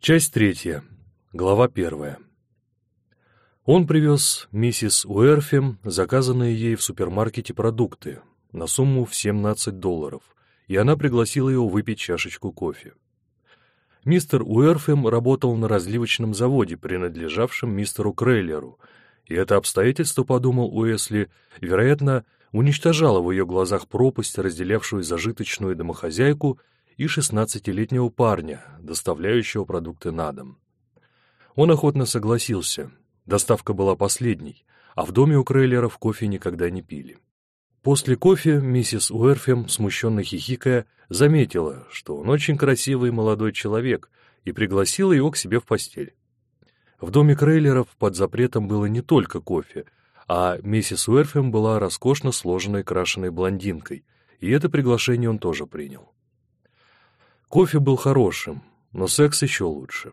Часть третья. Глава первая. Он привез миссис Уэрфем заказанные ей в супермаркете продукты на сумму в 17 долларов, и она пригласила его выпить чашечку кофе. Мистер Уэрфем работал на разливочном заводе, принадлежавшем мистеру Крейлеру, и это обстоятельство, подумал Уэсли, вероятно, уничтожало в ее глазах пропасть, разделявшую зажиточную домохозяйку и шестнадцатилетнего парня, доставляющего продукты на дом. Он охотно согласился. Доставка была последней, а в доме у Крейлеров кофе никогда не пили. После кофе миссис Уэрфем, смущенно хихикая, заметила, что он очень красивый молодой человек, и пригласила его к себе в постель. В доме Крейлеров под запретом было не только кофе, а миссис Уэрфем была роскошно сложенной крашеной блондинкой, и это приглашение он тоже принял. Кофе был хорошим, но секс еще лучше.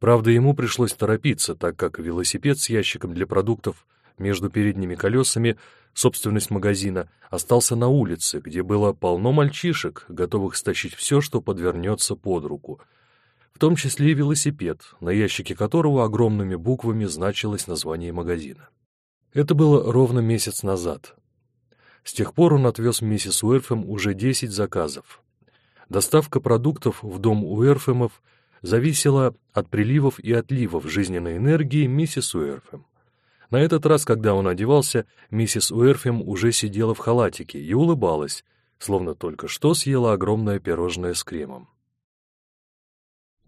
Правда, ему пришлось торопиться, так как велосипед с ящиком для продуктов между передними колесами, собственность магазина, остался на улице, где было полно мальчишек, готовых стащить все, что подвернется под руку, в том числе и велосипед, на ящике которого огромными буквами значилось название магазина. Это было ровно месяц назад. С тех пор он отвез миссис Уэрфем уже десять заказов, Доставка продуктов в дом Уэрфемов зависела от приливов и отливов жизненной энергии миссис Уэрфем. На этот раз, когда он одевался, миссис Уэрфем уже сидела в халатике и улыбалась, словно только что съела огромное пирожное с кремом.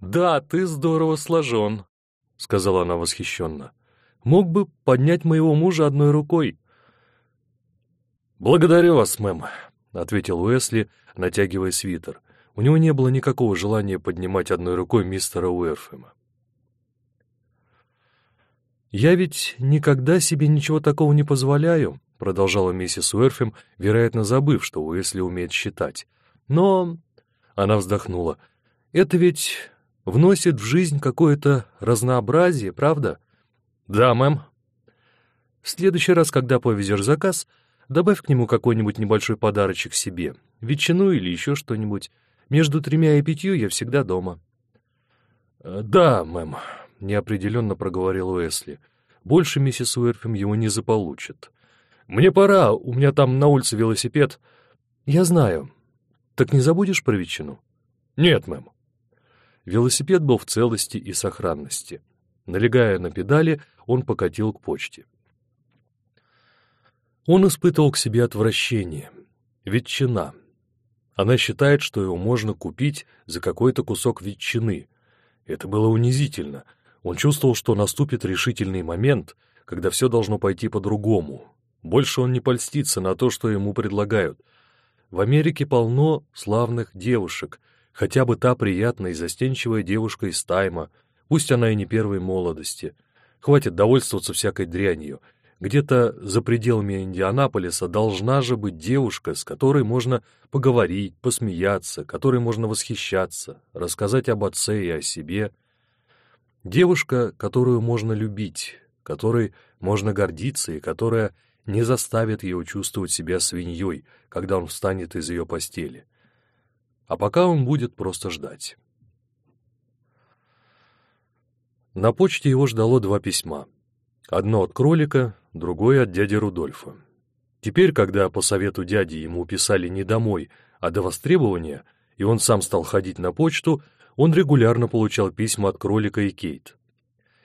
«Да, ты здорово сложен», — сказала она восхищенно. «Мог бы поднять моего мужа одной рукой». «Благодарю вас, мэм», — ответил Уэсли, натягивая свитер. У него не было никакого желания поднимать одной рукой мистера Уэрфема. «Я ведь никогда себе ничего такого не позволяю», — продолжала миссис Уэрфем, вероятно, забыв, что Уэсли умеет считать. «Но...» — она вздохнула. «Это ведь вносит в жизнь какое-то разнообразие, правда?» «Да, мэм». «В следующий раз, когда повезешь заказ, добавь к нему какой-нибудь небольшой подарочек себе, ветчину или еще что-нибудь. Между тремя и пятью я всегда дома». «Э, «Да, мэм», — неопределенно проговорил Уэсли. «Больше миссис Уэрфем его не заполучит. Мне пора, у меня там на улице велосипед». «Я знаю. Так не забудешь про ветчину?» «Нет, мэм». Велосипед был в целости и сохранности. Налегая на педали, он покатил к почте. Он испытывал к себе отвращение. Ветчина. Она считает, что его можно купить за какой-то кусок ветчины. Это было унизительно. Он чувствовал, что наступит решительный момент, когда все должно пойти по-другому. Больше он не польстится на то, что ему предлагают. В Америке полно славных девушек, хотя бы та приятная и застенчивая девушка из Тайма, пусть она и не первой молодости. Хватит довольствоваться всякой дрянью — где-то за пределами Индианаполиса должна же быть девушка, с которой можно поговорить, посмеяться, которой можно восхищаться, рассказать об отце и о себе. Девушка, которую можно любить, которой можно гордиться и которая не заставит ее чувствовать себя свиньей, когда он встанет из ее постели. А пока он будет просто ждать. На почте его ждало два письма. Одно от кролика, другой от дяди Рудольфа. Теперь, когда по совету дяди ему писали не домой, а до востребования, и он сам стал ходить на почту, он регулярно получал письма от кролика и Кейт.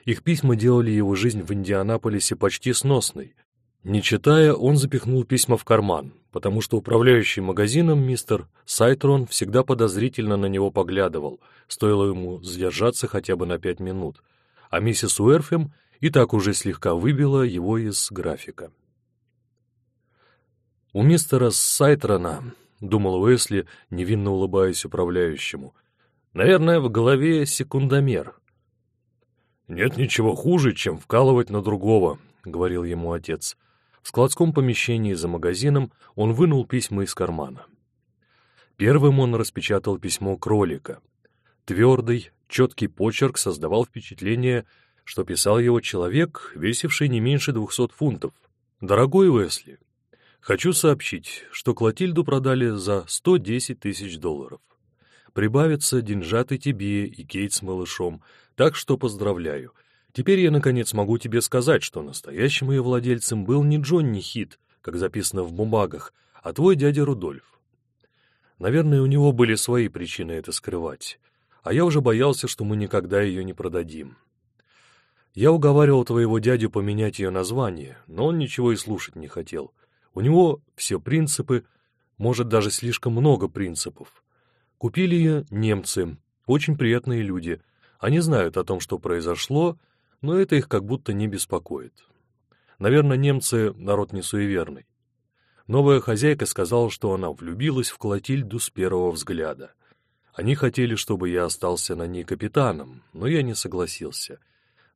Их письма делали его жизнь в Индианаполисе почти сносной. Не читая, он запихнул письма в карман, потому что управляющий магазином мистер Сайтрон всегда подозрительно на него поглядывал, стоило ему задержаться хотя бы на пять минут, а миссис Уэрфем — и так уже слегка выбило его из графика. «У мистера Сайтрона», — думал Уэсли, невинно улыбаясь управляющему, — «наверное, в голове секундомер». «Нет ничего хуже, чем вкалывать на другого», — говорил ему отец. В складском помещении за магазином он вынул письма из кармана. Первым он распечатал письмо кролика. Твердый, четкий почерк создавал впечатление, что писал его человек, весивший не меньше двухсот фунтов. «Дорогой Уэсли, хочу сообщить, что Клотильду продали за 110 тысяч долларов. Прибавится деньжат и тебе, и Кейт с малышом, так что поздравляю. Теперь я, наконец, могу тебе сказать, что настоящим ее владельцем был не Джонни Хит, как записано в бумагах, а твой дядя Рудольф. Наверное, у него были свои причины это скрывать, а я уже боялся, что мы никогда ее не продадим. Я уговаривал твоего дядю поменять ее название, но он ничего и слушать не хотел. У него все принципы, может, даже слишком много принципов. Купили ее немцы, очень приятные люди. Они знают о том, что произошло, но это их как будто не беспокоит. Наверное, немцы — народ не суеверный. Новая хозяйка сказала, что она влюбилась в Клотильду с первого взгляда. Они хотели, чтобы я остался на ней капитаном, но я не согласился.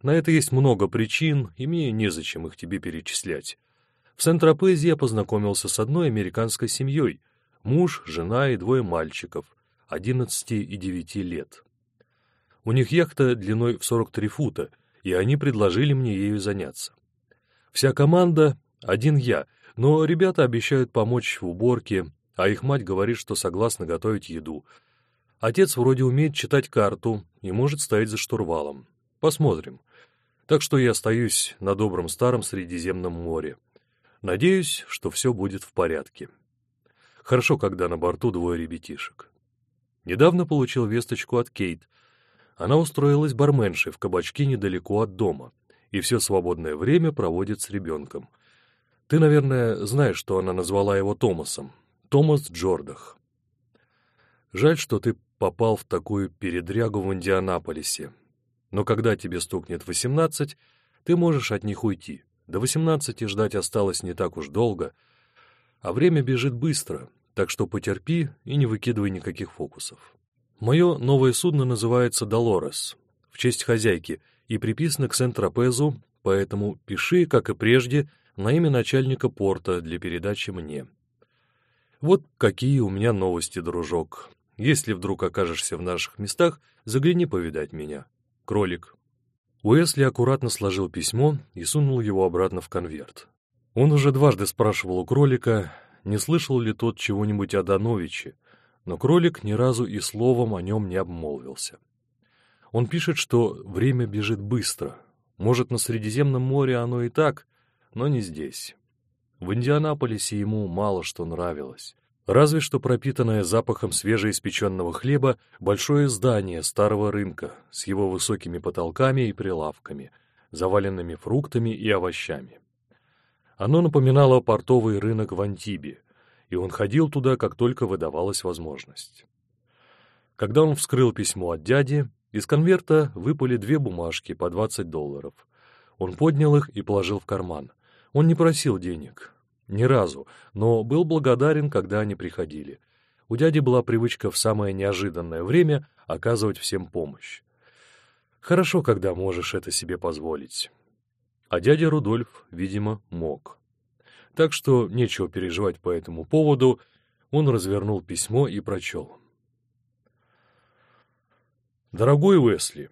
На это есть много причин, и мне незачем их тебе перечислять. В Сент-Тропезе я познакомился с одной американской семьей. Муж, жена и двое мальчиков, 11 и 9 лет. У них яхта длиной в 43 фута, и они предложили мне ею заняться. Вся команда — один я, но ребята обещают помочь в уборке, а их мать говорит, что согласна готовить еду. Отец вроде умеет читать карту и может стоять за штурвалом. Посмотрим. Так что я остаюсь на добром старом Средиземном море. Надеюсь, что все будет в порядке. Хорошо, когда на борту двое ребятишек. Недавно получил весточку от Кейт. Она устроилась барменшей в кабачке недалеко от дома и все свободное время проводит с ребенком. Ты, наверное, знаешь, что она назвала его Томасом. Томас Джордах. Жаль, что ты попал в такую передрягу в Индианаполисе. Но когда тебе стукнет восемнадцать, ты можешь от них уйти. До восемнадцати ждать осталось не так уж долго, а время бежит быстро, так что потерпи и не выкидывай никаких фокусов. Мое новое судно называется «Долорес», в честь хозяйки, и приписано к Сент-Тропезу, поэтому пиши, как и прежде, на имя начальника порта для передачи мне. Вот какие у меня новости, дружок. Если вдруг окажешься в наших местах, загляни повидать меня. Кролик. Уэсли аккуратно сложил письмо и сунул его обратно в конверт. Он уже дважды спрашивал у кролика, не слышал ли тот чего-нибудь о Дановиче, но кролик ни разу и словом о нем не обмолвился. Он пишет, что время бежит быстро. Может, на Средиземном море оно и так, но не здесь. В Индианаполисе ему мало что нравилось. Разве что пропитанное запахом свежеиспеченного хлеба большое здание старого рынка с его высокими потолками и прилавками, заваленными фруктами и овощами. Оно напоминало портовый рынок в Антибе, и он ходил туда, как только выдавалась возможность. Когда он вскрыл письмо от дяди, из конверта выпали две бумажки по 20 долларов. Он поднял их и положил в карман. Он не просил денег. Ни разу, но был благодарен, когда они приходили. У дяди была привычка в самое неожиданное время оказывать всем помощь. Хорошо, когда можешь это себе позволить. А дядя Рудольф, видимо, мог. Так что нечего переживать по этому поводу. Он развернул письмо и прочел. Дорогой Уэсли,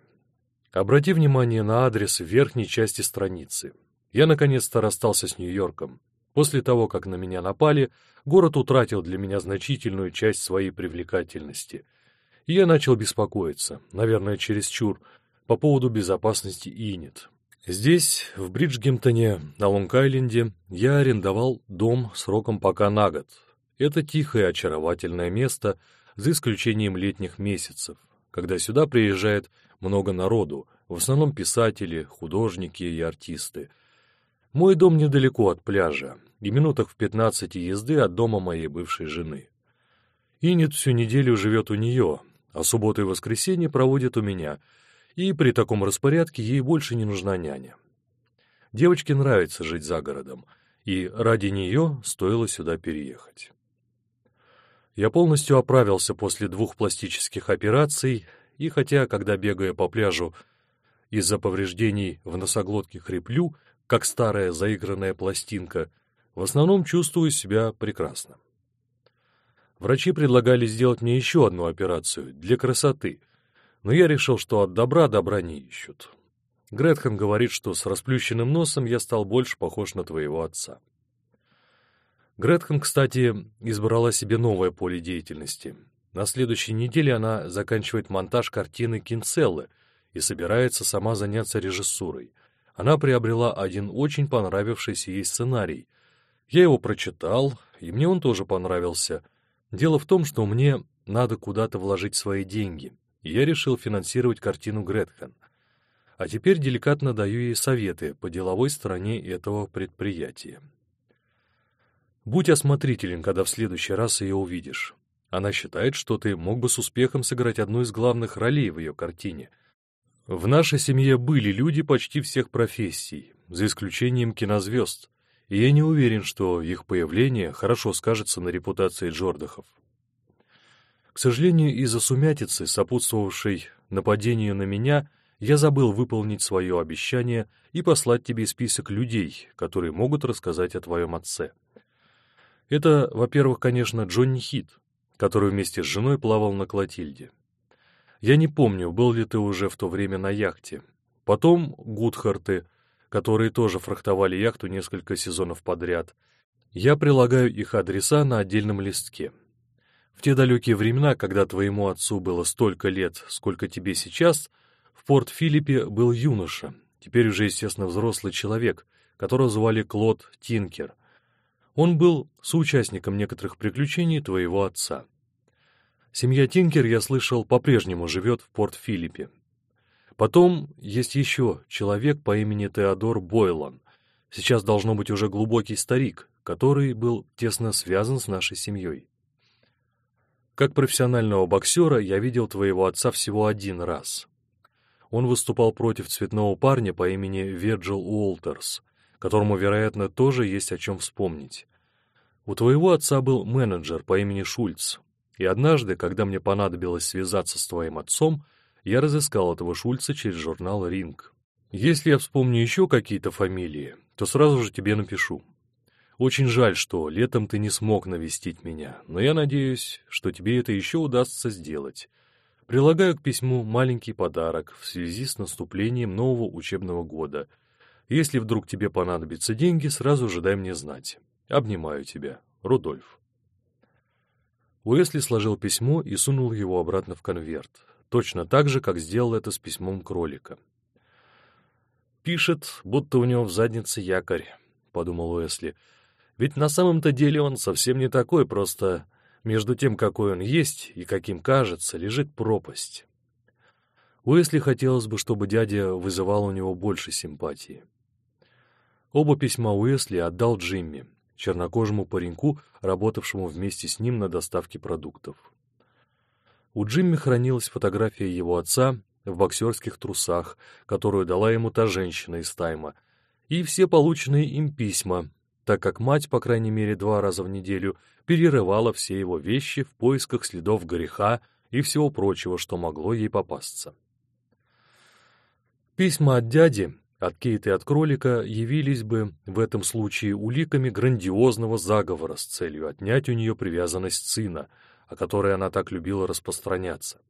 обрати внимание на адрес в верхней части страницы. Я наконец-то расстался с Нью-Йорком. После того, как на меня напали, город утратил для меня значительную часть своей привлекательности. И я начал беспокоиться, наверное, чересчур, по поводу безопасности Инет. Здесь, в Бриджгемптоне, на Лонг-Айленде, я арендовал дом сроком пока на год. Это тихое, очаровательное место, за исключением летних месяцев, когда сюда приезжает много народу, в основном писатели, художники и артисты. Мой дом недалеко от пляжа, и минутах в пятнадцати езды от дома моей бывшей жены. Инет всю неделю живет у нее, а субботу и воскресенье проводит у меня, и при таком распорядке ей больше не нужна няня. Девочке нравится жить за городом, и ради нее стоило сюда переехать. Я полностью оправился после двух пластических операций, и хотя, когда бегая по пляжу, из-за повреждений в носоглотке хриплю, как старая заигранная пластинка, в основном чувствую себя прекрасно. Врачи предлагали сделать мне еще одну операцию для красоты, но я решил, что от добра добра не ищут. Гретхен говорит, что с расплющенным носом я стал больше похож на твоего отца. Гретхен, кстати, избрала себе новое поле деятельности. На следующей неделе она заканчивает монтаж картины Кинцеллы и собирается сама заняться режиссурой. Она приобрела один очень понравившийся ей сценарий. Я его прочитал, и мне он тоже понравился. Дело в том, что мне надо куда-то вложить свои деньги, и я решил финансировать картину Гретхен. А теперь деликатно даю ей советы по деловой стороне этого предприятия. Будь осмотрителен, когда в следующий раз ее увидишь. Она считает, что ты мог бы с успехом сыграть одну из главных ролей в ее картине. В нашей семье были люди почти всех профессий, за исключением кинозвезд, и я не уверен, что их появление хорошо скажется на репутации Джордахов. К сожалению, из-за сумятицы, сопутствовавшей нападению на меня, я забыл выполнить свое обещание и послать тебе список людей, которые могут рассказать о твоем отце. Это, во-первых, конечно, Джонни Хит, который вместе с женой плавал на Клотильде. Я не помню, был ли ты уже в то время на яхте. Потом Гудхарты, которые тоже фрахтовали яхту несколько сезонов подряд. Я прилагаю их адреса на отдельном листке. В те далекие времена, когда твоему отцу было столько лет, сколько тебе сейчас, в Порт-Филиппе был юноша, теперь уже, естественно, взрослый человек, которого звали Клод Тинкер. Он был соучастником некоторых приключений твоего отца. Семья Тинкер, я слышал, по-прежнему живет в Порт-Филиппе. Потом есть еще человек по имени Теодор Бойлан. Сейчас должно быть уже глубокий старик, который был тесно связан с нашей семьей. Как профессионального боксера я видел твоего отца всего один раз. Он выступал против цветного парня по имени Верджил Уолтерс, которому, вероятно, тоже есть о чем вспомнить. У твоего отца был менеджер по имени Шульц, и однажды, когда мне понадобилось связаться с твоим отцом, я разыскал этого Шульца через журнал «Ринг». Если я вспомню еще какие-то фамилии, то сразу же тебе напишу. Очень жаль, что летом ты не смог навестить меня, но я надеюсь, что тебе это еще удастся сделать. Прилагаю к письму маленький подарок в связи с наступлением нового учебного года. Если вдруг тебе понадобятся деньги, сразу же дай мне знать. Обнимаю тебя. Рудольф. Уэсли сложил письмо и сунул его обратно в конверт, точно так же, как сделал это с письмом кролика. «Пишет, будто у него в заднице якорь», — подумал Уэсли, — ведь на самом-то деле он совсем не такой, просто между тем, какой он есть и каким кажется, лежит пропасть. Уэсли хотелось бы, чтобы дядя вызывал у него больше симпатии. Оба письма Уэсли отдал Джимми, чернокожему пареньку, работавшему вместе с ним на доставке продуктов. У Джимми хранилась фотография его отца в боксерских трусах, которую дала ему та женщина из Тайма, и все полученные им письма, так как мать, по крайней мере, два раза в неделю перерывала все его вещи в поисках следов греха и всего прочего, что могло ей попасться. Письма от дяди, от Кейта и от кролика явились бы в этом случае уликами грандиозного заговора с целью отнять у нее привязанность сына, о которой она так любила распространяться.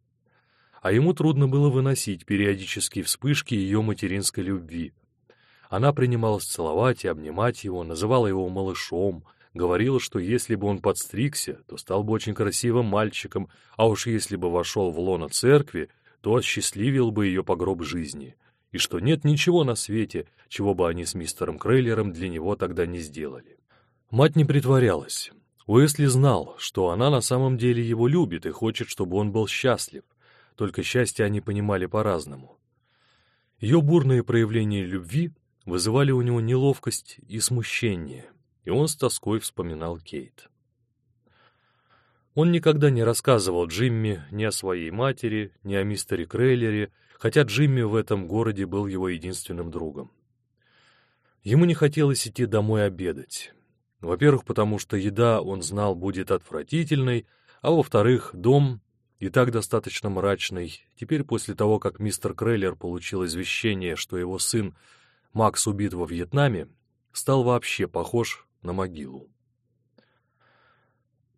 А ему трудно было выносить периодические вспышки ее материнской любви — она принималась целовать и обнимать его, называла его малышом, говорила, что если бы он подстригся, то стал бы очень красивым мальчиком, а уж если бы вошел в лоно церкви, то осчастливил бы ее по гроб жизни, и что нет ничего на свете, чего бы они с мистером Крейлером для него тогда не сделали. Мать не притворялась. Уэсли знал, что она на самом деле его любит и хочет, чтобы он был счастлив, только счастье они понимали по-разному. Ее бурные проявления любви вызывали у него неловкость и смущение, и он с тоской вспоминал Кейт. Он никогда не рассказывал Джимми ни о своей матери, ни о мистере Крейлере, хотя Джимми в этом городе был его единственным другом. Ему не хотелось идти домой обедать. Во-первых, потому что еда, он знал, будет отвратительной, а во-вторых, дом и так достаточно мрачный. Теперь после того, как мистер Крейлер получил извещение, что его сын Макс убит во Вьетнаме, стал вообще похож на могилу.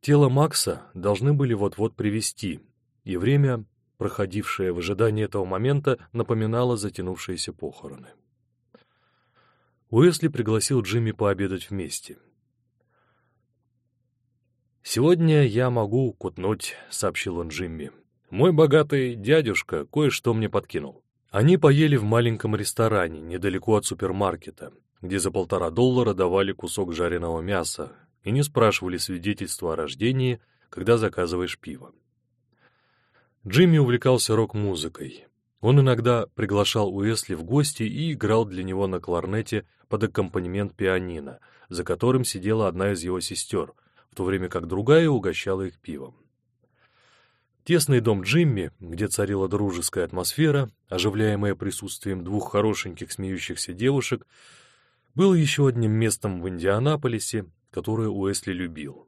Тело Макса должны были вот-вот привести, и время, проходившее в ожидании этого момента, напоминало затянувшиеся похороны. Уэсли пригласил Джимми пообедать вместе. «Сегодня я могу кутнуть», — сообщил он Джимми. «Мой богатый дядюшка кое-что мне подкинул». Они поели в маленьком ресторане, недалеко от супермаркета, где за полтора доллара давали кусок жареного мяса и не спрашивали свидетельства о рождении, когда заказываешь пиво. Джимми увлекался рок-музыкой. Он иногда приглашал Уэсли в гости и играл для него на кларнете под аккомпанемент пианино, за которым сидела одна из его сестер, в то время как другая угощала их пивом. Тесный дом Джимми, где царила дружеская атмосфера, оживляемая присутствием двух хорошеньких смеющихся девушек, был еще одним местом в Индианаполисе, которое Уэсли любил.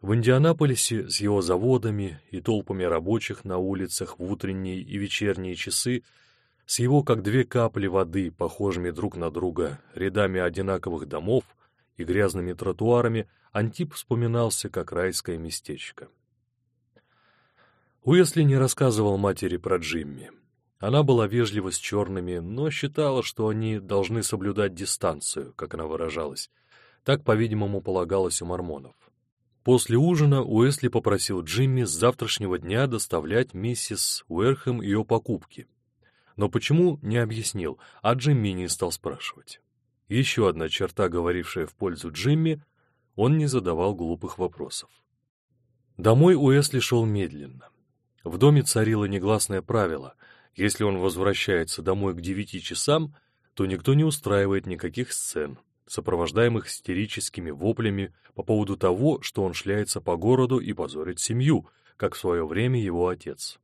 В Индианаполисе с его заводами и толпами рабочих на улицах в утренние и вечерние часы, с его как две капли воды, похожими друг на друга, рядами одинаковых домов и грязными тротуарами, Антип вспоминался как райское местечко. Уэсли не рассказывал матери про Джимми. Она была вежлива с черными, но считала, что они должны соблюдать дистанцию, как она выражалась. Так, по-видимому, полагалось у мормонов. После ужина Уэсли попросил Джимми с завтрашнего дня доставлять миссис Уэрхэм ее покупки. Но почему, не объяснил, а Джимми не стал спрашивать. Еще одна черта, говорившая в пользу Джимми, он не задавал глупых вопросов. Домой Уэсли шел медленно. В доме царило негласное правило — если он возвращается домой к девяти часам, то никто не устраивает никаких сцен, сопровождаемых истерическими воплями по поводу того, что он шляется по городу и позорит семью, как в свое время его отец.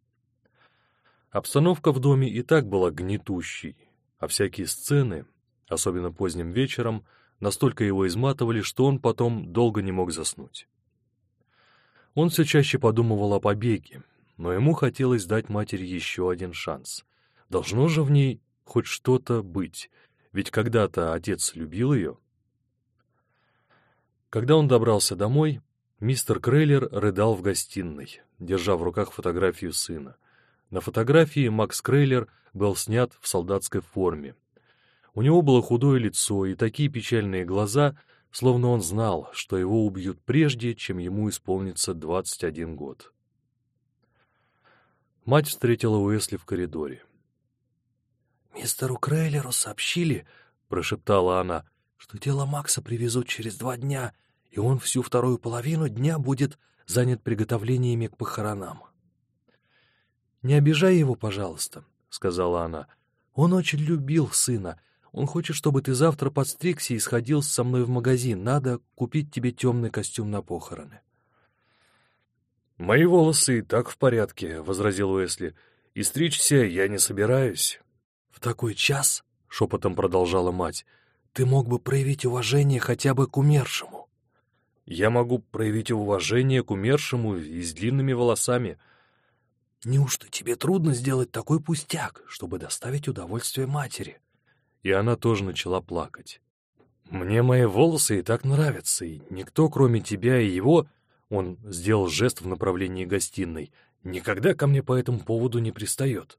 Обстановка в доме и так была гнетущей, а всякие сцены, особенно поздним вечером, настолько его изматывали, что он потом долго не мог заснуть. Он все чаще подумывал о побеге, но ему хотелось дать матери еще один шанс. Должно же в ней хоть что-то быть, ведь когда-то отец любил ее. Когда он добрался домой, мистер Крейлер рыдал в гостиной, держа в руках фотографию сына. На фотографии Макс Крейлер был снят в солдатской форме. У него было худое лицо и такие печальные глаза, словно он знал, что его убьют прежде, чем ему исполнится 21 год. Мать встретила Уэсли в коридоре. «Мистеру Крейлеру сообщили, — прошептала она, — что тело Макса привезут через два дня, и он всю вторую половину дня будет занят приготовлениями к похоронам. «Не обижай его, пожалуйста», — сказала она. «Он очень любил сына. Он хочет, чтобы ты завтра подстригся и сходил со мной в магазин. Надо купить тебе темный костюм на похороны». «Мои волосы и так в порядке», — возразил Уэсли. «И стричься я не собираюсь». «В такой час», — шепотом продолжала мать, — «ты мог бы проявить уважение хотя бы к умершему». «Я могу проявить уважение к умершему и с длинными волосами». «Неужто тебе трудно сделать такой пустяк, чтобы доставить удовольствие матери?» И она тоже начала плакать. «Мне мои волосы и так нравятся, и никто, кроме тебя и его, он сделал жест в направлении гостиной. «Никогда ко мне по этому поводу не пристает».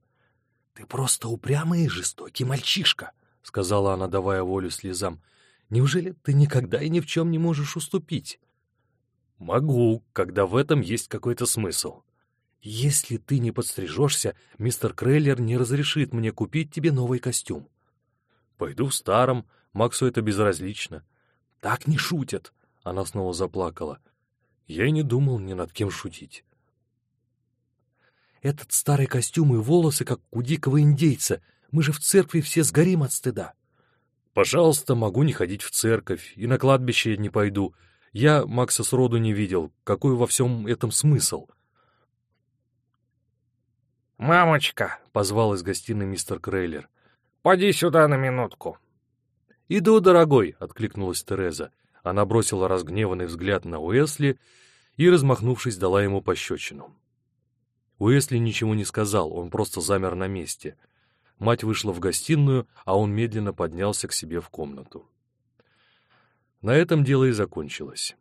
«Ты просто упрямый и жестокий мальчишка», — сказала она, давая волю слезам. «Неужели ты никогда и ни в чем не можешь уступить?» «Могу, когда в этом есть какой-то смысл». «Если ты не подстрижешься, мистер Крейлер не разрешит мне купить тебе новый костюм». «Пойду в старом, Максу это безразлично». «Так не шутят», — она снова заплакала. Я и не думал ни над кем шутить. Этот старый костюм и волосы, как у дикого индейца. Мы же в церкви все сгорим от стыда. Пожалуйста, могу не ходить в церковь, и на кладбище не пойду. Я Макса сроду не видел. Какой во всем этом смысл? «Мамочка!» — позвал из гостиной мистер Крейлер. «Поди сюда на минутку». «Иду, дорогой!» — откликнулась Тереза. Она бросила разгневанный взгляд на Уэсли и, размахнувшись, дала ему пощечину. Уэсли ничего не сказал, он просто замер на месте. Мать вышла в гостиную, а он медленно поднялся к себе в комнату. На этом дело и закончилось.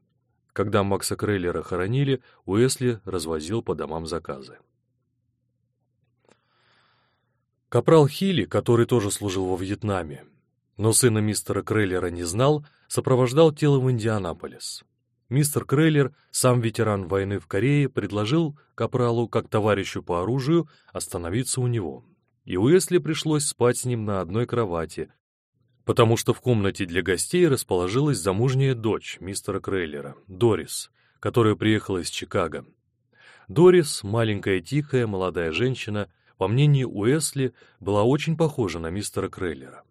Когда Макса Крейлера хоронили, Уэсли развозил по домам заказы. Капрал Хилли, который тоже служил во Вьетнаме, но сына мистера Крейлера не знал, сопровождал тело в Индианаполис. Мистер Крейлер, сам ветеран войны в Корее, предложил Капралу, как товарищу по оружию, остановиться у него. И Уэсли пришлось спать с ним на одной кровати, потому что в комнате для гостей расположилась замужняя дочь мистера Крейлера, Дорис, которая приехала из Чикаго. Дорис, маленькая тихая молодая женщина, по мнению Уэсли, была очень похожа на мистера Крейлера.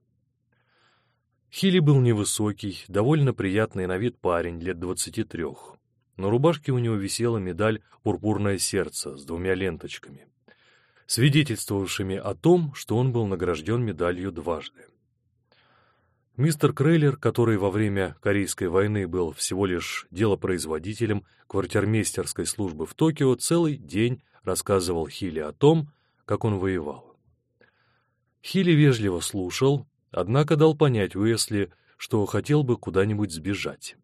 Хилли был невысокий, довольно приятный на вид парень, лет двадцати трех. На рубашке у него висела медаль «Пурпурное сердце» с двумя ленточками, свидетельствовавшими о том, что он был награжден медалью дважды. Мистер Крейлер, который во время Корейской войны был всего лишь делопроизводителем квартирмейстерской службы в Токио, целый день рассказывал Хилли о том, как он воевал. Хилли вежливо слушал, однако дал понять Уэсли, что хотел бы куда-нибудь сбежать.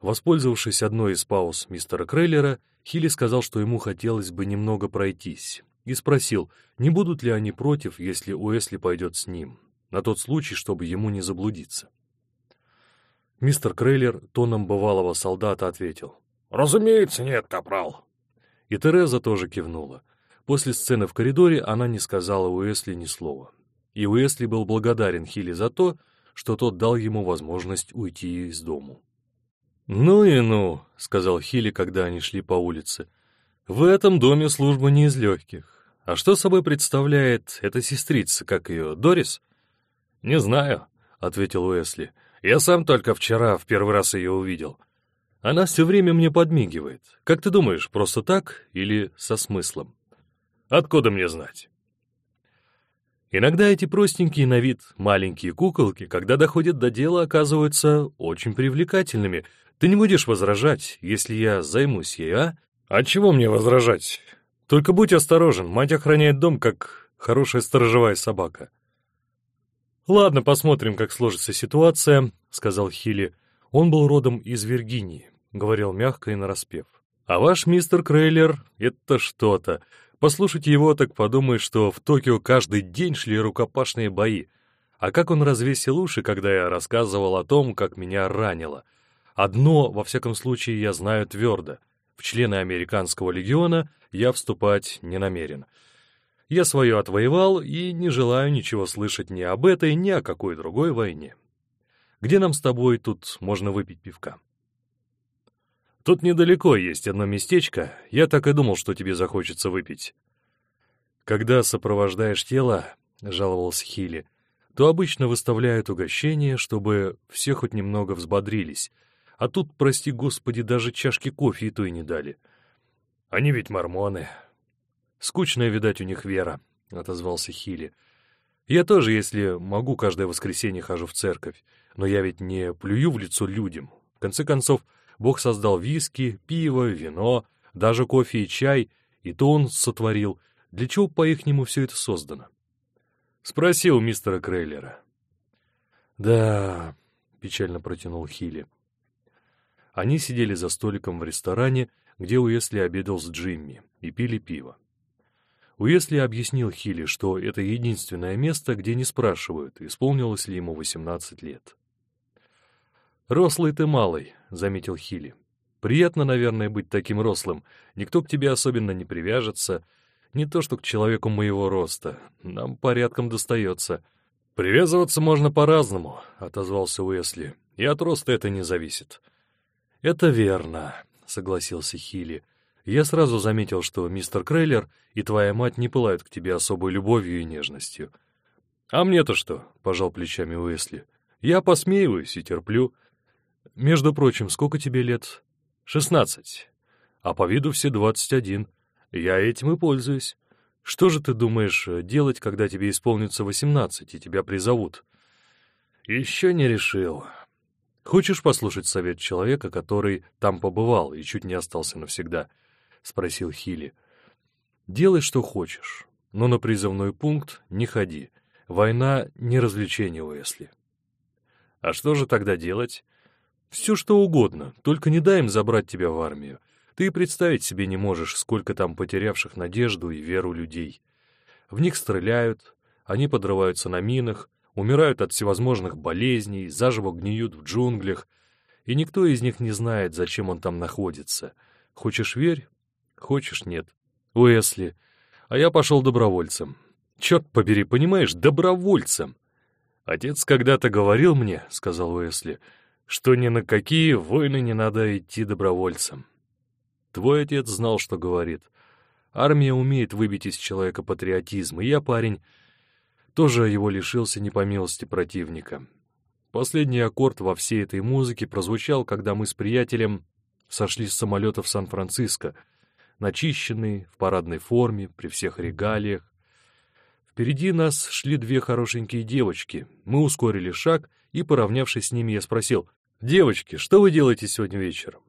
Воспользовавшись одной из пауз мистера Крейлера, Хилли сказал, что ему хотелось бы немного пройтись, и спросил, не будут ли они против, если Уэсли пойдет с ним, на тот случай, чтобы ему не заблудиться. Мистер Крейлер тоном бывалого солдата ответил. «Разумеется, нет, капрал». И Тереза тоже кивнула. После сцены в коридоре она не сказала Уэсли ни слова и Уэсли был благодарен Хилли за то, что тот дал ему возможность уйти из дому. «Ну и ну», — сказал Хилли, когда они шли по улице, — «в этом доме служба не из легких. А что собой представляет эта сестрица, как ее, Дорис?» «Не знаю», — ответил Уэсли. «Я сам только вчера в первый раз ее увидел. Она все время мне подмигивает. Как ты думаешь, просто так или со смыслом?» «Откуда мне знать?» Иногда эти простенькие на вид маленькие куколки, когда доходят до дела, оказываются очень привлекательными. Ты не будешь возражать, если я займусь ей, а? А чего мне возражать? Только будь осторожен, мать охраняет дом, как хорошая сторожевая собака. «Ладно, посмотрим, как сложится ситуация», — сказал Хилли. Он был родом из Виргинии, — говорил мягко и нараспев. «А ваш мистер Крейлер — это что-то. Послушать его, так подумаешь, что в Токио каждый день шли рукопашные бои. А как он развесил уши, когда я рассказывал о том, как меня ранило. Одно, во всяком случае, я знаю твердо. В члены американского легиона я вступать не намерен. Я свое отвоевал и не желаю ничего слышать ни об этой, ни о какой другой войне. Где нам с тобой тут можно выпить пивка? Тут недалеко есть одно местечко, я так и думал, что тебе захочется выпить. Когда сопровождаешь тело, — жаловался Хилли, — то обычно выставляют угощение, чтобы все хоть немного взбодрились, а тут, прости господи, даже чашки кофе и то не дали. Они ведь мормоны. Скучная, видать, у них вера, — отозвался Хилли. Я тоже, если могу, каждое воскресенье хожу в церковь, но я ведь не плюю в лицо людям. В конце концов, Бог создал виски, пиво, вино, даже кофе и чай, и то он сотворил. Для чего, по-ихнему, все это создано? Спросил мистера Крейлера. «Да», — печально протянул Хилли. Они сидели за столиком в ресторане, где Уэсли обедал с Джимми, и пили пиво. Уэсли объяснил Хилли, что это единственное место, где не спрашивают, исполнилось ли ему 18 лет. «Рослый ты малый», — заметил Хилли. «Приятно, наверное, быть таким рослым. Никто к тебе особенно не привяжется. Не то что к человеку моего роста. Нам порядком достается». «Привязываться можно по-разному», — отозвался Уэсли. «И от роста это не зависит». «Это верно», — согласился Хилли. «Я сразу заметил, что мистер Крейлер и твоя мать не пылают к тебе особой любовью и нежностью». «А мне-то что?» — пожал плечами Уэсли. «Я посмеиваюсь и терплю». Между прочим, сколько тебе лет? Шестнадцать. А по виду все двадцать один. Я этим и пользуюсь. Что же ты думаешь э, делать, когда тебе исполнится восемнадцать и тебя призовут? Еще не решил. Хочешь послушать совет человека, который там побывал и чуть не остался навсегда? Спросил Хилли. Делай, что хочешь, но на призывной пункт не ходи. Война — не развлечение, Уэсли. А что же тогда делать? Все что угодно, только не дай им забрать тебя в армию. Ты представить себе не можешь, сколько там потерявших надежду и веру людей. В них стреляют, они подрываются на минах, умирают от всевозможных болезней, заживо гниют в джунглях. и никто из них не знает, зачем он там находится. Хочешь — верь, хочешь — нет. Уэсли. А я пошел добровольцем. Черт побери, понимаешь, добровольцем. Отец когда-то говорил мне, — сказал Уэсли, — что ни на какие войны не надо идти добровольцем. Твой отец знал, что говорит. Армия умеет выбить из человека патриотизм, и я, парень, тоже его лишился не по милости противника. Последний аккорд во всей этой музыке прозвучал, когда мы с приятелем сошли с самолета в Сан-Франциско, начищенные, в парадной форме, при всех регалиях. Впереди нас шли две хорошенькие девочки. Мы ускорили шаг, и, поравнявшись с ними, я спросил, «Девочки, что вы делаете сегодня вечером?»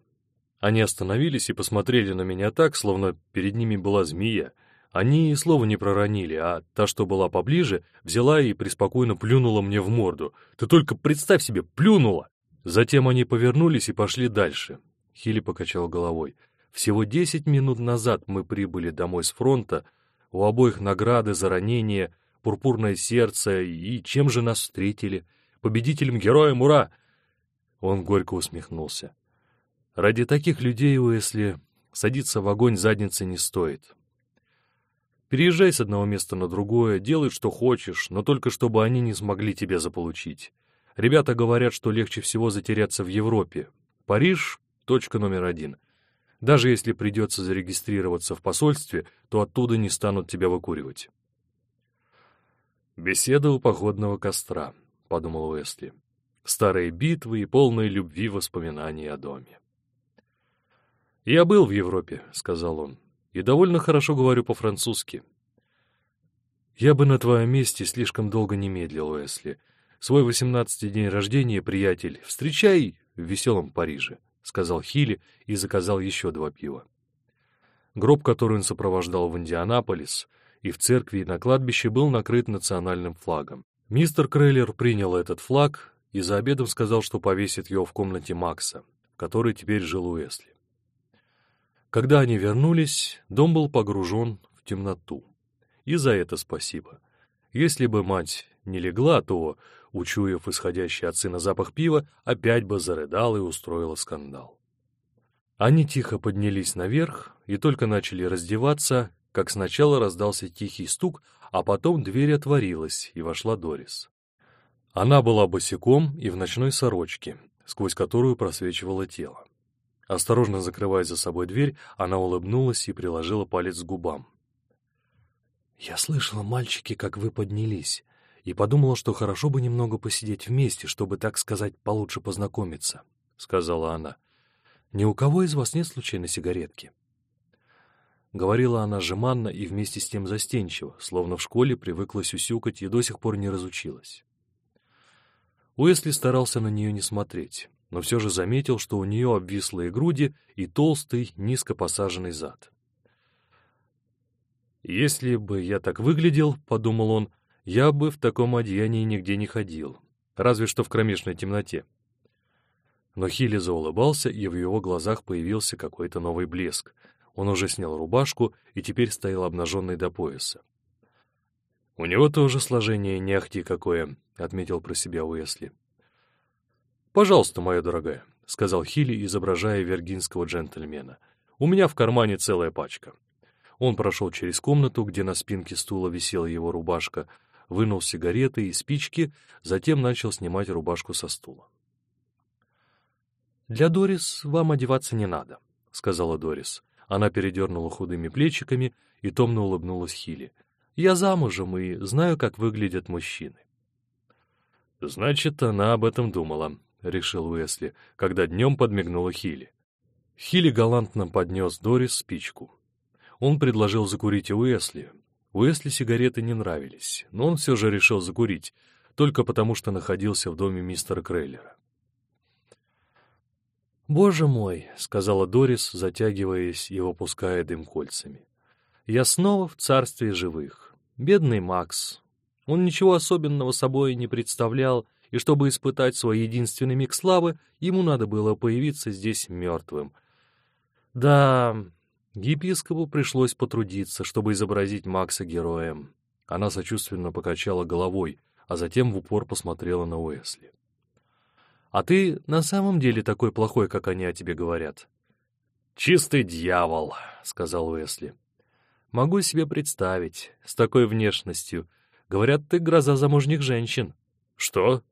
Они остановились и посмотрели на меня так, словно перед ними была змея — они и слова не проронили, а та, что была поближе, взяла и преспокойно плюнула мне в морду. Ты только представь себе, плюнула! Затем они повернулись и пошли дальше. Хилли покачал головой. Всего десять минут назад мы прибыли домой с фронта, у обоих награды за ранение, пурпурное сердце, и чем же нас встретили? Победителем-героем, ура! Он горько усмехнулся. Ради таких людей, Уэсли, садиться в огонь задницы не стоит. Переезжай с одного места на другое, делай, что хочешь, но только чтобы они не смогли тебя заполучить. Ребята говорят, что легче всего затеряться в Европе. Париж — точка номер один. Даже если придется зарегистрироваться в посольстве, то оттуда не станут тебя выкуривать. «Беседа у походного костра», — подумал Уэсли. «Старые битвы и полные любви воспоминания о доме». «Я был в Европе», — сказал он и довольно хорошо говорю по-французски. Я бы на твоем месте слишком долго не медлил, Уэсли. Свой восемнадцатый день рождения, приятель, встречай в веселом Париже, — сказал Хилли и заказал еще два пива. Гроб, который он сопровождал в Индианаполис, и в церкви, и на кладбище был накрыт национальным флагом. Мистер Крейлер принял этот флаг и за обедом сказал, что повесит его в комнате Макса, в которой теперь жил Уэсли. Когда они вернулись, дом был погружен в темноту. И за это спасибо. Если бы мать не легла, то, учуяв исходящий от сына запах пива, опять бы зарыдал и устроила скандал. Они тихо поднялись наверх и только начали раздеваться, как сначала раздался тихий стук, а потом дверь отворилась, и вошла Дорис. Она была босиком и в ночной сорочке, сквозь которую просвечивало тело. Осторожно закрывая за собой дверь, она улыбнулась и приложила палец к губам. «Я слышала, мальчики, как вы поднялись, и подумала, что хорошо бы немного посидеть вместе, чтобы, так сказать, получше познакомиться», — сказала она. «Ни у кого из вас нет случайно сигаретки?» Говорила она жеманно и вместе с тем застенчиво, словно в школе привыкла сюсюкать и до сих пор не разучилась. Уэсли старался на нее не смотреть но все же заметил, что у нее обвислые груди и толстый, низко посаженный зад. «Если бы я так выглядел, — подумал он, — я бы в таком одеянии нигде не ходил, разве что в кромешной темноте». Но Хилли заулыбался, и в его глазах появился какой-то новый блеск. Он уже снял рубашку и теперь стоял обнаженный до пояса. «У него тоже сложение не ахти какое», — отметил про себя Уэсли. «Пожалуйста, моя дорогая», — сказал Хилли, изображая вергинского джентльмена. «У меня в кармане целая пачка». Он прошел через комнату, где на спинке стула висела его рубашка, вынул сигареты и спички, затем начал снимать рубашку со стула. «Для Дорис вам одеваться не надо», — сказала Дорис. Она передернула худыми плечиками и томно улыбнулась Хилли. «Я замужем и знаю, как выглядят мужчины». Значит, она об этом думала, — решил Уэсли, когда днем подмигнула Хилли. Хилли галантно поднес Дорис спичку. Он предложил закурить Уэсли. Уэсли сигареты не нравились, но он все же решил закурить, только потому что находился в доме мистера Крейлера. «Боже мой!» — сказала Дорис, затягиваясь и выпуская дым кольцами. «Я снова в царстве живых. Бедный Макс. Он ничего особенного собой не представлял, и чтобы испытать свой единственный миг славы, ему надо было появиться здесь мертвым. Да, епископу пришлось потрудиться, чтобы изобразить Макса героем. Она сочувственно покачала головой, а затем в упор посмотрела на Уэсли. А ты на самом деле такой плохой, как они о тебе говорят. «Чистый дьявол», — сказал Уэсли. «Могу себе представить, с такой внешностью. Говорят, ты гроза замужних женщин». «Что?»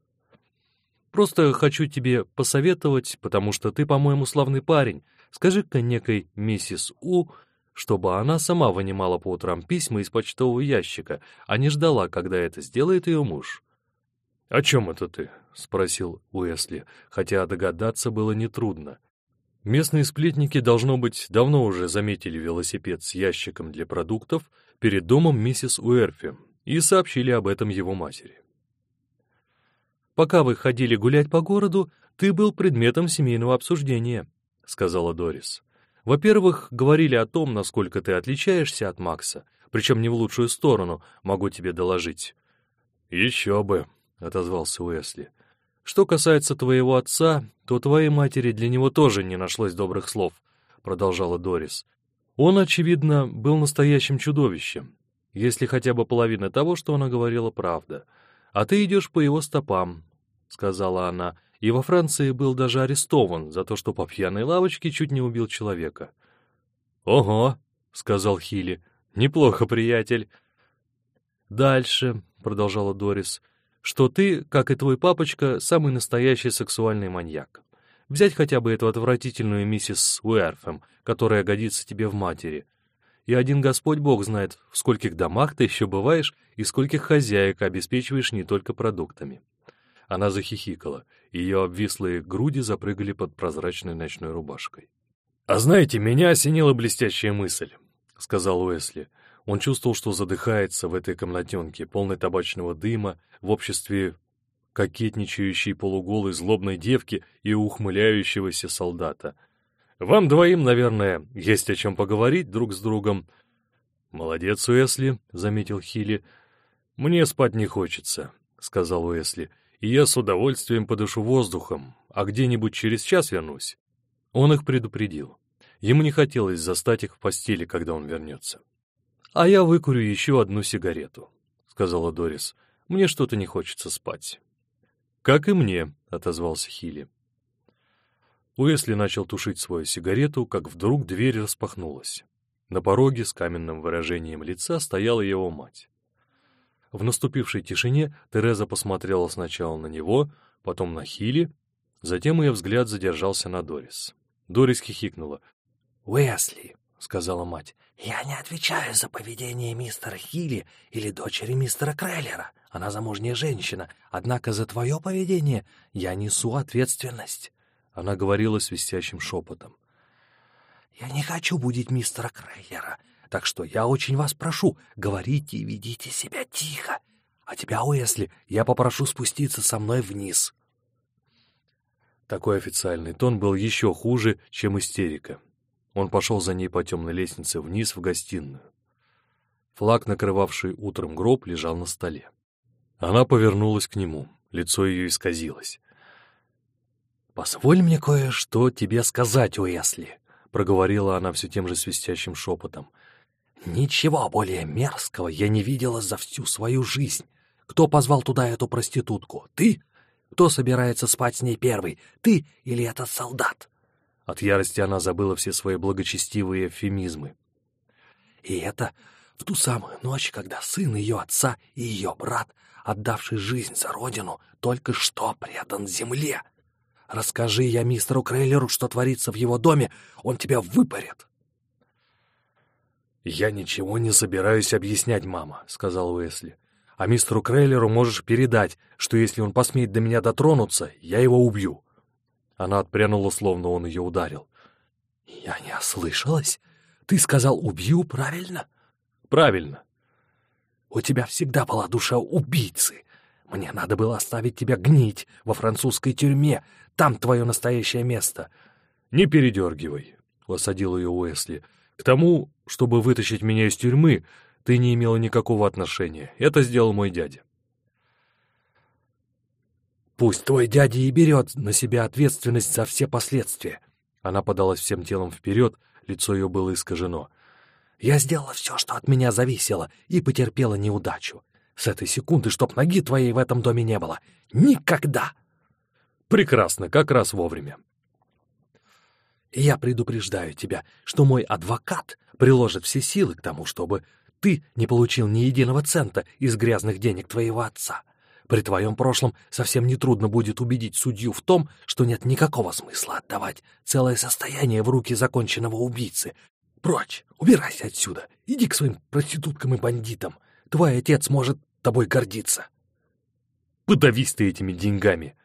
«Просто хочу тебе посоветовать, потому что ты, по-моему, славный парень. Скажи-ка некой миссис У, чтобы она сама вынимала по утрам письма из почтового ящика, а не ждала, когда это сделает ее муж». «О чем это ты?» — спросил Уэсли, хотя догадаться было нетрудно. Местные сплетники, должно быть, давно уже заметили велосипед с ящиком для продуктов перед домом миссис Уэрфи и сообщили об этом его матери. «Пока вы ходили гулять по городу, ты был предметом семейного обсуждения», — сказала Дорис. «Во-первых, говорили о том, насколько ты отличаешься от Макса, причем не в лучшую сторону, могу тебе доложить». «Еще бы», — отозвался Уэсли. Что касается твоего отца, то твоей матери для него тоже не нашлось добрых слов, продолжала Дорис. Он, очевидно, был настоящим чудовищем, если хотя бы половина того, что она говорила, правда. А ты идешь по его стопам, сказала она, и во Франции был даже арестован за то, что по пьяной лавочке чуть не убил человека. Ого, сказал Хилли, неплохо, приятель. Дальше, продолжала Дорис, — что ты, как и твой папочка, самый настоящий сексуальный маньяк. Взять хотя бы эту отвратительную миссис Уэрфем, которая годится тебе в матери. И один Господь Бог знает, в скольких домах ты еще бываешь и скольких хозяек обеспечиваешь не только продуктами. Она захихикала, и ее обвислые груди запрыгали под прозрачной ночной рубашкой. «А знаете, меня осенила блестящая мысль», — сказал Уэсли. Он чувствовал, что задыхается в этой комнатенке, полной табачного дыма, в обществе кокетничающей полуголой злобной девки и ухмыляющегося солдата. «Вам двоим, наверное, есть о чем поговорить друг с другом». «Молодец, Уэсли», — заметил Хилли. «Мне спать не хочется», — сказал Уэсли, «и я с удовольствием подышу воздухом, а где-нибудь через час вернусь». Он их предупредил. Ему не хотелось застать их в постели, когда он вернется. «А я выкурю еще одну сигарету», — сказала Дорис. «Мне что-то не хочется спать». «Как и мне», — отозвался Хилли. Уэсли начал тушить свою сигарету, как вдруг дверь распахнулась. На пороге с каменным выражением лица стояла его мать. В наступившей тишине Тереза посмотрела сначала на него, потом на Хилли, затем ее взгляд задержался на Дорис. Дорис хихикнула. «Уэсли, — сказала мать. «Я не отвечаю за поведение мистера Хилли или дочери мистера Креллера. Она замужняя женщина, однако за твое поведение я несу ответственность». Она говорила свистящим шепотом. «Я не хочу будить мистера Креллера, так что я очень вас прошу, говорите и ведите себя тихо. А тебя, Уэсли, я попрошу спуститься со мной вниз». Такой официальный тон был еще хуже, чем истерика. Он пошел за ней по темной лестнице вниз в гостиную. Флаг, накрывавший утром гроб, лежал на столе. Она повернулась к нему, лицо ее исказилось. «Позволь мне кое-что тебе сказать, Уэсли», — проговорила она все тем же свистящим шепотом. «Ничего более мерзкого я не видела за всю свою жизнь. Кто позвал туда эту проститутку? Ты? Кто собирается спать с ней первый? Ты или этот солдат?» От ярости она забыла все свои благочестивые эвфемизмы. И это в ту самую ночь, когда сын ее отца и ее брат, отдавший жизнь за родину, только что предан земле. Расскажи я мистеру Крейлеру, что творится в его доме, он тебя выпарит. «Я ничего не собираюсь объяснять, мама», — сказал Уэсли. «А мистеру Крейлеру можешь передать, что если он посмеет до меня дотронуться, я его убью». Она отпрянула, словно он ее ударил. «Я не ослышалась. Ты сказал «убью», правильно?» «Правильно». «У тебя всегда была душа убийцы. Мне надо было оставить тебя гнить во французской тюрьме. Там твое настоящее место». «Не передергивай», — осадил ее Уэсли. «К тому, чтобы вытащить меня из тюрьмы, ты не имела никакого отношения. Это сделал мой дядя». Пусть твой дядя и берет на себя ответственность за все последствия. Она подалась всем телом вперед, лицо ее было искажено. Я сделала все, что от меня зависело, и потерпела неудачу. С этой секунды, чтоб ноги твоей в этом доме не было. Никогда! Прекрасно, как раз вовремя. Я предупреждаю тебя, что мой адвокат приложит все силы к тому, чтобы ты не получил ни единого цента из грязных денег твоего отца. При твоем прошлом совсем нетрудно будет убедить судью в том, что нет никакого смысла отдавать целое состояние в руки законченного убийцы. Прочь, убирайся отсюда, иди к своим проституткам и бандитам. Твой отец может тобой гордиться. Подавись ты этими деньгами.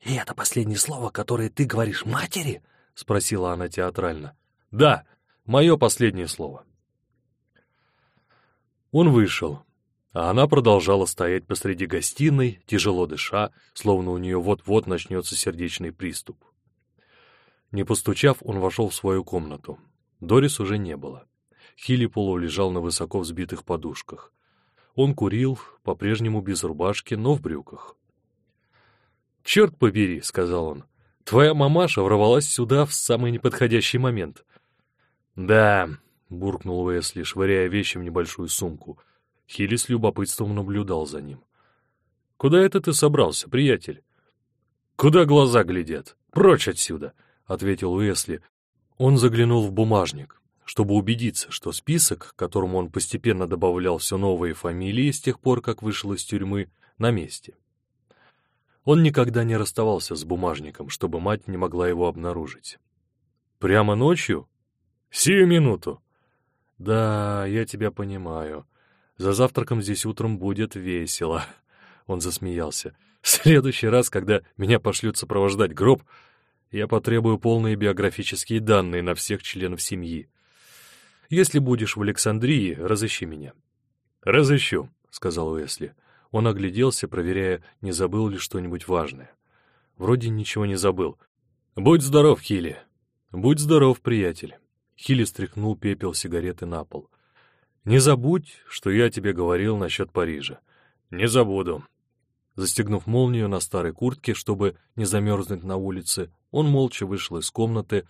И это последнее слово, которое ты говоришь матери? — спросила она театрально. Да, мое последнее слово. Он вышел, а она продолжала стоять посреди гостиной, тяжело дыша, словно у нее вот-вот начнется сердечный приступ. Не постучав, он вошел в свою комнату. Дорис уже не было. Хилипуло лежал на высоко взбитых подушках. Он курил, по-прежнему без рубашки, но в брюках. «Черт побери», — сказал он, — «твоя мамаша ворвалась сюда в самый неподходящий момент». «Да», — буркнул Уэсли, швыряя вещи в небольшую сумку, — Хилли с любопытством наблюдал за ним. «Куда это ты собрался, приятель?» «Куда глаза глядят? Прочь отсюда!» — ответил Уэсли. Он заглянул в бумажник, чтобы убедиться, что список, к которому он постепенно добавлял все новые фамилии с тех пор, как вышел из тюрьмы, на месте. Он никогда не расставался с бумажником, чтобы мать не могла его обнаружить. «Прямо ночью?» «Сию минуту!» «Да, я тебя понимаю. За завтраком здесь утром будет весело. Он засмеялся. В следующий раз, когда меня пошлют сопровождать гроб, я потребую полные биографические данные на всех членов семьи. Если будешь в Александрии, разыщи меня. Разыщу, сказал Уэсли. Он огляделся, проверяя, не забыл ли что-нибудь важное. Вроде ничего не забыл. Будь здоров, Хилли. Будь здоров, приятель. Хилли стряхнул пепел сигареты на пол. Не забудь, что я тебе говорил насчет Парижа. Не забуду. Застегнув молнию на старой куртке, чтобы не замерзнуть на улице, он молча вышел из комнаты,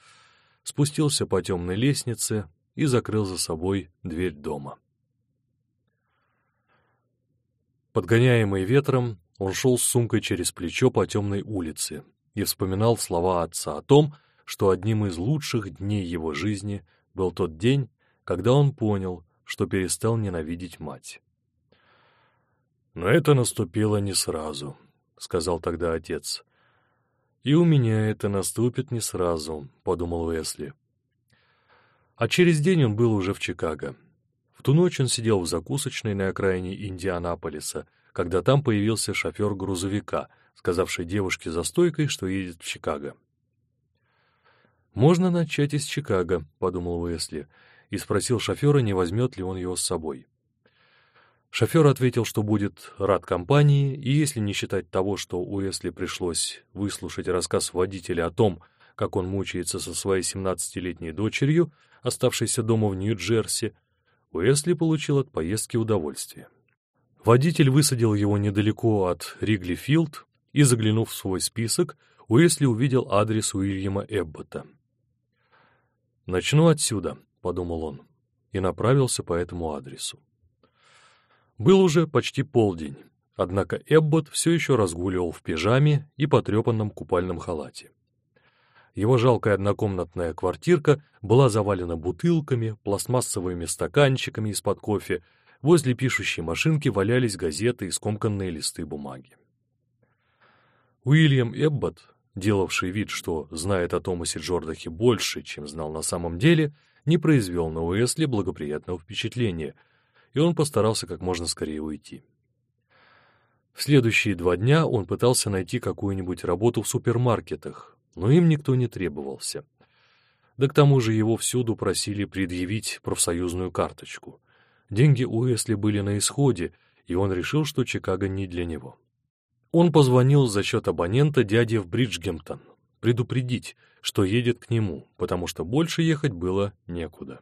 спустился по темной лестнице и закрыл за собой дверь дома. Подгоняемый ветром, он шел с сумкой через плечо по темной улице и вспоминал слова отца о том, что одним из лучших дней его жизни был тот день, когда он понял, что перестал ненавидеть мать. «Но это наступило не сразу», — сказал тогда отец. «И у меня это наступит не сразу», — подумал Уэсли. А через день он был уже в Чикаго. В ту ночь он сидел в закусочной на окраине Индианаполиса, когда там появился шофер грузовика, сказавший девушке за стойкой, что едет в Чикаго. «Можно начать из Чикаго», — подумал Уэсли, — и спросил шофера, не возьмет ли он его с собой. Шофер ответил, что будет рад компании, и если не считать того, что Уэсли пришлось выслушать рассказ водителя о том, как он мучается со своей 17-летней дочерью, оставшейся дома в Нью-Джерси, Уэсли получил от поездки удовольствие. Водитель высадил его недалеко от Ригли-Филд, и, заглянув в свой список, Уэсли увидел адрес Уильяма Эббота. «Начну отсюда», — подумал он, и направился по этому адресу. Был уже почти полдень, однако Эббот все еще разгуливал в пижаме и потрепанном купальном халате. Его жалкая однокомнатная квартирка была завалена бутылками, пластмассовыми стаканчиками из-под кофе, возле пишущей машинки валялись газеты и скомканные листы бумаги. Уильям Эббот, делавший вид, что знает о Томасе Джордахе больше, чем знал на самом деле, — не произвел на Уэсли благоприятного впечатления, и он постарался как можно скорее уйти. В следующие два дня он пытался найти какую-нибудь работу в супермаркетах, но им никто не требовался. Да к тому же его всюду просили предъявить профсоюзную карточку. Деньги Уэсли были на исходе, и он решил, что Чикаго не для него. Он позвонил за счет абонента дяде в Бриджгемптон, предупредить, что едет к нему, потому что больше ехать было некуда.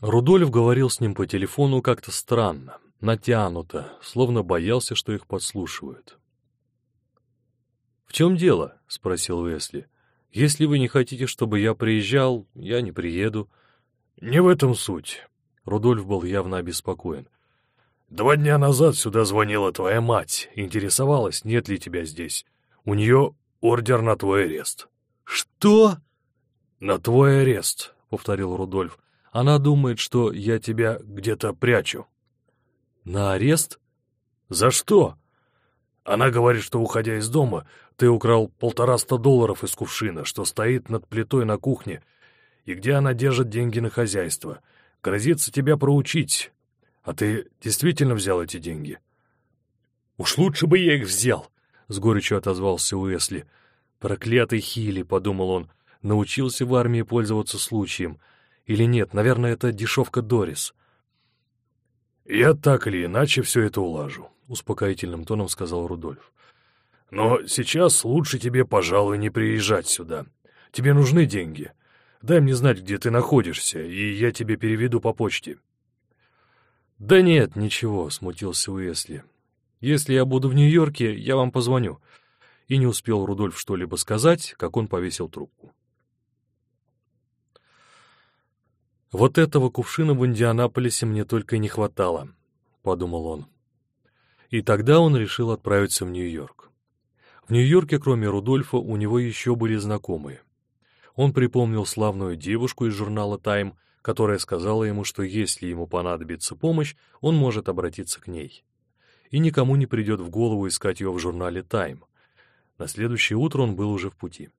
Рудольф говорил с ним по телефону как-то странно, натянуто, словно боялся, что их подслушивают. «В чем дело?» — спросил Уэсли. «Если вы не хотите, чтобы я приезжал, я не приеду». «Не в этом суть». Рудольф был явно обеспокоен. «Два дня назад сюда звонила твоя мать, интересовалась, нет ли тебя здесь. У нее ордер на твой арест». «Что?» «На твой арест», — повторил Рудольф. «Она думает, что я тебя где-то прячу». «На арест?» «За что?» Она говорит, что, уходя из дома, ты украл полтораста долларов из кувшина, что стоит над плитой на кухне, и где она держит деньги на хозяйство. Грозится тебя проучить. А ты действительно взял эти деньги? «Уж лучше бы я их взял!» — с горечью отозвался Уэсли. «Проклятый Хилли», — подумал он, — научился в армии пользоваться случаем. Или нет, наверное, это дешевка Дорис. «Я так или иначе все это улажу», — успокоительным тоном сказал Рудольф. «Но сейчас лучше тебе, пожалуй, не приезжать сюда. Тебе нужны деньги. Дай мне знать, где ты находишься, и я тебе переведу по почте». «Да нет, ничего», — смутился Уэсли. «Если я буду в Нью-Йорке, я вам позвоню». И не успел Рудольф что-либо сказать, как он повесил трубку. «Вот этого кувшина в Индианаполисе мне только и не хватало», — подумал он. И тогда он решил отправиться в Нью-Йорк. В Нью-Йорке, кроме Рудольфа, у него еще были знакомые. Он припомнил славную девушку из журнала «Тайм», которая сказала ему, что если ему понадобится помощь, он может обратиться к ней. И никому не придет в голову искать ее в журнале «Тайм». На следующее утро он был уже в пути.